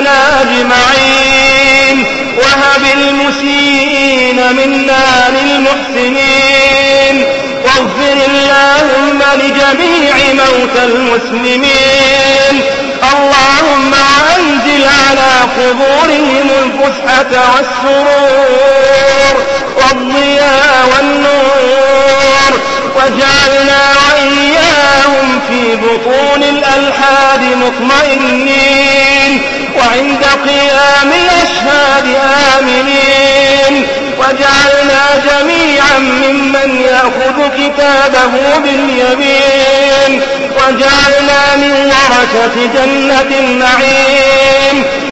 لنا أجمعين وهب المسيئين منا للمحسنين. واغفر اللهم لجميع موتى المسلمين. اللهم وأنزل على قبورهم الفسحة والسرور والضياء والنور. وجعلنا وإياهم في بطون الألحاد مطمئنين. قيام الأشهاد آمنين. وجعلنا جميعا ممن يأخذ كتابه باليمين. وجعلنا من ورثة جنة النعيم.